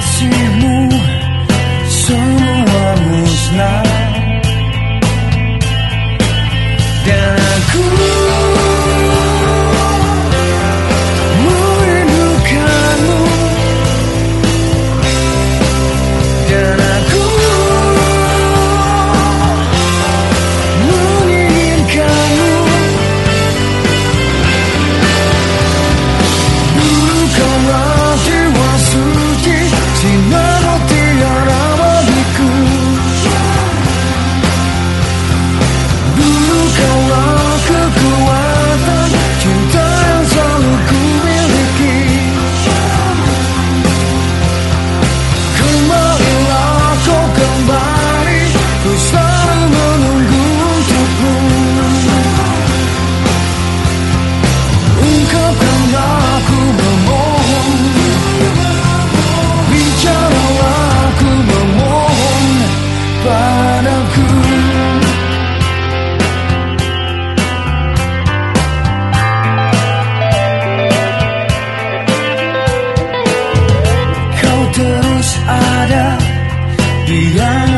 máximo. Sou 未来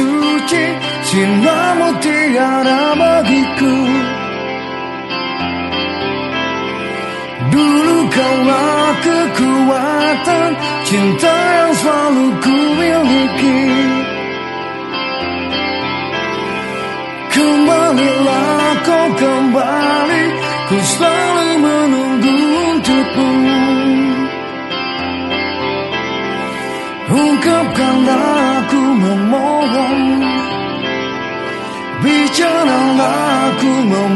suci Cintamu tiada bagiku Dulu kaulah kekuatan Cinta yang selalu ku miliki Kembalilah kau kembali Ku selalu menunggu untukmu Ungkapkanlah aku memohon. Bicaralah aku memohon